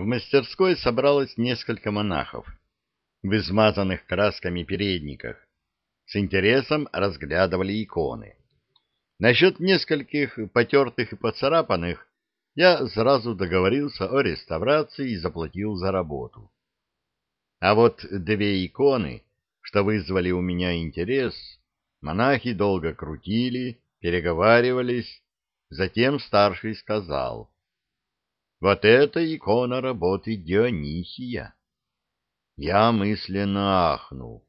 В мастерской собралось несколько монахов в измазанных красками передниках. С интересом разглядывали иконы. Насчет нескольких потертых и поцарапанных я сразу договорился о реставрации и заплатил за работу. А вот две иконы, что вызвали у меня интерес, монахи долго крутили, переговаривались, затем старший сказал, «Вот это икона работы Дионисия». Я мысленно ахнул.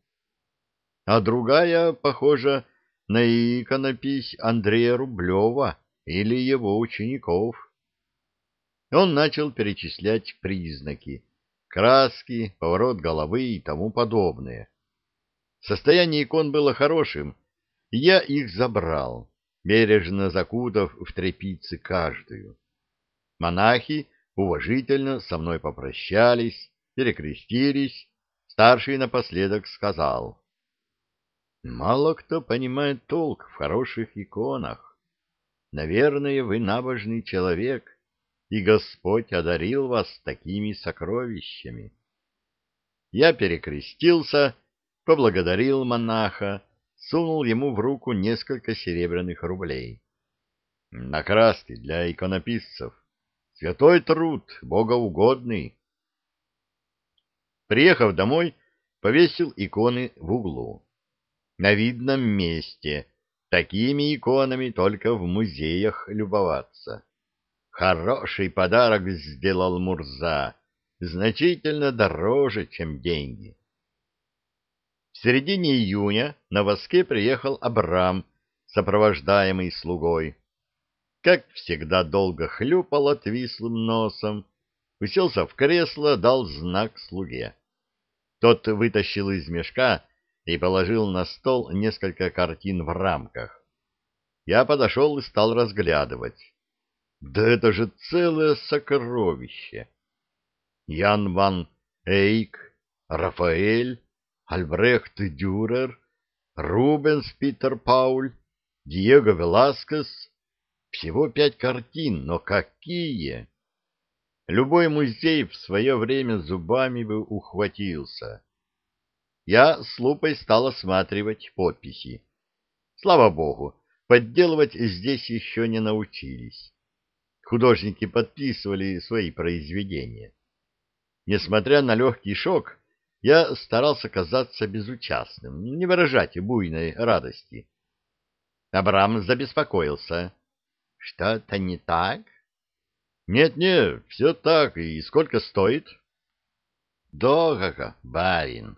А другая, похожа на иконопись Андрея Рублева или его учеников. Он начал перечислять признаки, краски, поворот головы и тому подобное. Состояние икон было хорошим, и я их забрал, бережно закутав в тряпицы каждую. Монахи уважительно со мной попрощались, перекрестились, старший напоследок сказал — Мало кто понимает толк в хороших иконах. Наверное, вы набожный человек, и Господь одарил вас такими сокровищами. Я перекрестился, поблагодарил монаха, сунул ему в руку несколько серебряных рублей. На краски для иконописцев. Святой труд, богоугодный. Приехав домой, повесил иконы в углу на видном месте. Такими иконами только в музеях любоваться. Хороший подарок сделал Мурза, значительно дороже, чем деньги. В середине июня на воске приехал Абрам, сопровождаемый слугой. Как всегда долго хлюпал отвислым носом, уселся в кресло, дал знак слуге. Тот вытащил из мешка и положил на стол несколько картин в рамках. Я подошел и стал разглядывать. Да это же целое сокровище! Ян ван Эйк, Рафаэль, Альбрехт Дюрер, Рубенс Питер Пауль, Диего Веласкес. Всего пять картин, но какие! Любой музей в свое время зубами бы ухватился я с лупой стал осматривать подписи. Слава богу, подделывать здесь еще не научились. Художники подписывали свои произведения. Несмотря на легкий шок, я старался казаться безучастным, не выражать буйной радости. Абрам забеспокоился. — Что-то не так? «Нет, — Нет-нет, все так. И сколько стоит? — Дорого, барин.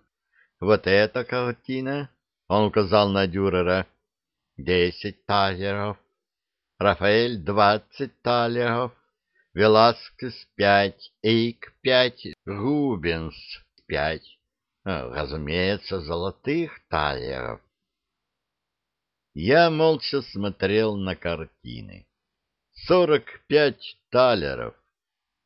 Вот эта картина, он указал на Дюрера, десять талеров, Рафаэль двадцать талеров, Веласкес пять, Эйк пять, Рубенс пять, ну, разумеется, золотых талеров. Я молча смотрел на картины. Сорок пять талеров,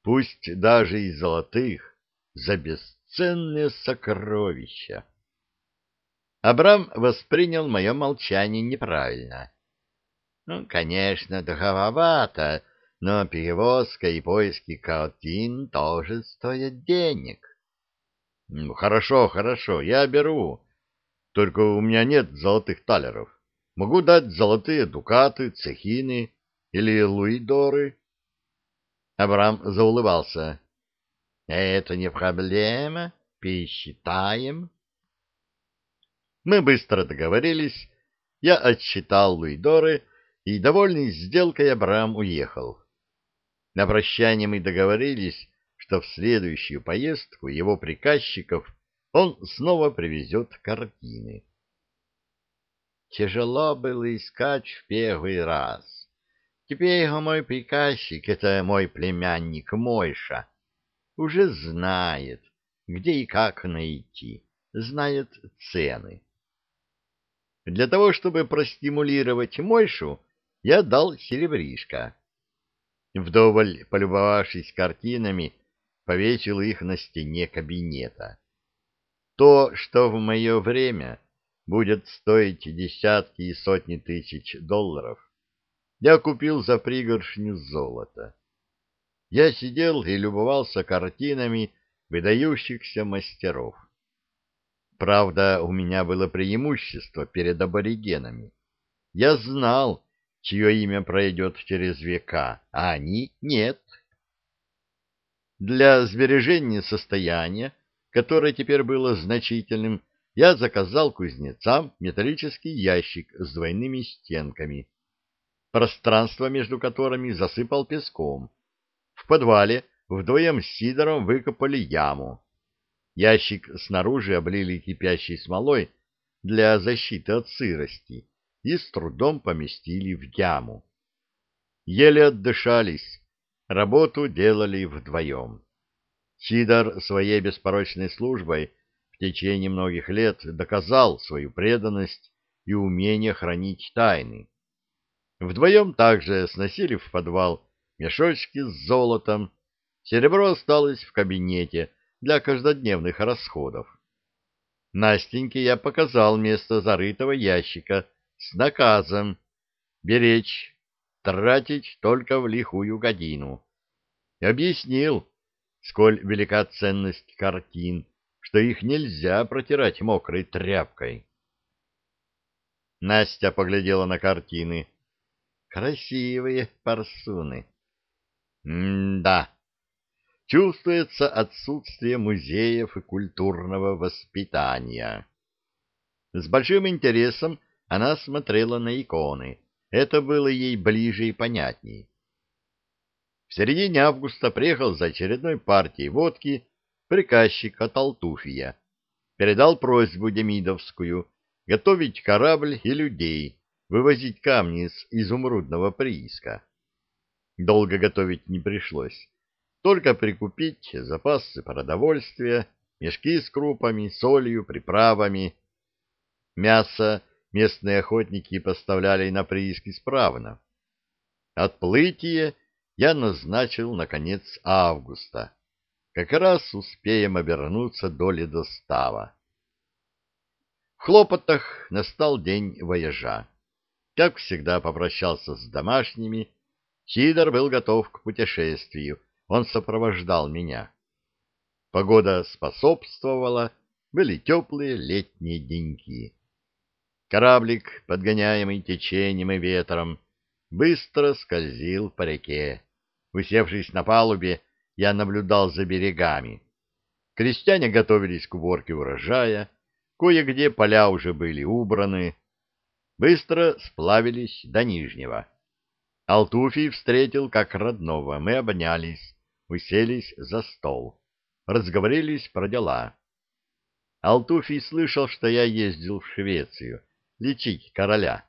пусть даже и золотых, за бесценность ценные сокровища. Абрам воспринял мое молчание неправильно. Ну, конечно, дороговато, но перевозка и поиски картин тоже стоят денег. Ну, хорошо, хорошо, я беру. Только у меня нет золотых талеров. Могу дать золотые дукаты, цехины или луидоры. Абрам заулыбался. Это не проблема, пересчитаем. Мы быстро договорились, я отсчитал Луидоры, и, довольный сделкой, Абрам уехал. На прощание мы договорились, что в следующую поездку его приказчиков он снова привезет картины. Тяжело было искать в первый раз. Теперь мой приказчик — это мой племянник Мойша уже знает, где и как найти, знает цены. Для того, чтобы простимулировать Мойшу, я дал серебришко. Вдоволь полюбовавшись картинами, повесил их на стене кабинета. То, что в мое время будет стоить десятки и сотни тысяч долларов, я купил за пригоршню золота. я сидел и любовался картинами выдающихся мастеров. Правда, у меня было преимущество перед аборигенами. Я знал, чье имя пройдет через века, а они нет. Для сбережения состояния, которое теперь было значительным, я заказал кузнецам металлический ящик с двойными стенками, пространство между которыми засыпал песком. В подвале вдвоем с Сидором выкопали яму. Ящик снаружи облили кипящей смолой для защиты от сырости и с трудом поместили в яму. Еле отдышались, работу делали вдвоем. Сидор своей беспорочной службой в течение многих лет доказал свою преданность и умение хранить тайны. Вдвоем также сносили в подвал мешочки с золотом, серебро осталось в кабинете для каждодневных расходов. Настеньке я показал место зарытого ящика с наказом беречь, тратить только в лихую годину. И объяснил, сколь велика ценность картин, что их нельзя протирать мокрой тряпкой. Настя поглядела на картины. Красивые парсуны. М-да. Чувствуется отсутствие музеев и культурного воспитания. С большим интересом она смотрела на иконы. Это было ей ближе и понятней. В середине августа приехал за очередной партией водки приказчик от Алтуфия. Передал просьбу Демидовскую готовить корабль и людей, вывозить камни с изумрудного прииска. Долго готовить не пришлось. Только прикупить запасы продовольствия, мешки с крупами, солью, приправами. Мясо местные охотники поставляли на прииск исправно. Отплытие я назначил на конец августа. Как раз успеем обернуться до ледостава. В хлопотах настал день вояжа. Как всегда попрощался с домашними. Сидор был готов к путешествию. Он сопровождал меня. Погода способствовала, были теплые летние деньки. Кораблик, подгоняемый течением и ветром, быстро скользил по реке. Усевшись на палубе, я наблюдал за берегами. Крестьяне готовились к уборке урожая, кое-где поля уже были убраны, быстро сплавились до Нижнего. Алтуфий встретил как родного, мы обнялись, уселись за стол, разговорились про дела. Алтуфий слышал, что я ездил в Швецию лечить короля,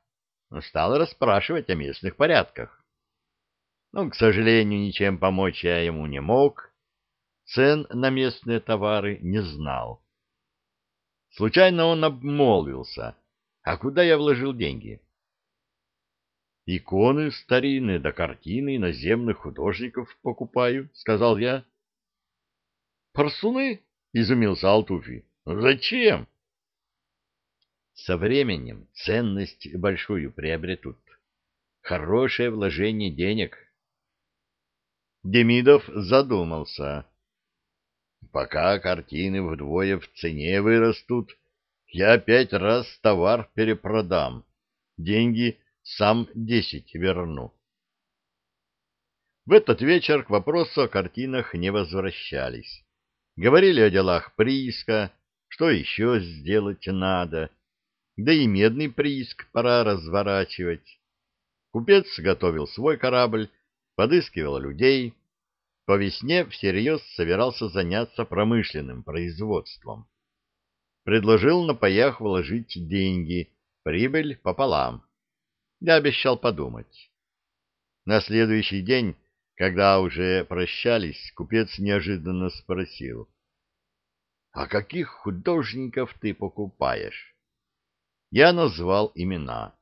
но стал расспрашивать о местных порядках. Но, к сожалению, ничем помочь я ему не мог, цен на местные товары не знал. Случайно он обмолвился, а куда я вложил деньги? «Иконы старинные да картины наземных художников покупаю», — сказал я. «Парсуны?» — изумился Алтуфи. «Зачем?» «Со временем ценность большую приобретут. Хорошее вложение денег». Демидов задумался. Пока картины вдвое в цене вырастут, я пять раз товар перепродам. Деньги сам десять верну. В этот вечер к вопросу о картинах не возвращались. Говорили о делах прииска, что еще сделать надо, да и медный прииск пора разворачивать. Купец готовил свой корабль, подыскивал людей, по весне всерьез собирался заняться промышленным производством. Предложил на паях вложить деньги, прибыль пополам. Я обещал подумать. На следующий день, когда уже прощались, купец неожиданно спросил. — А каких художников ты покупаешь? Я назвал имена.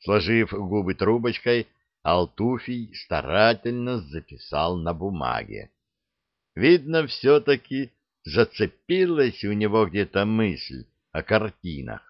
Сложив губы трубочкой, Алтуфий старательно записал на бумаге. Видно, все-таки зацепилась у него где-то мысль о картинах.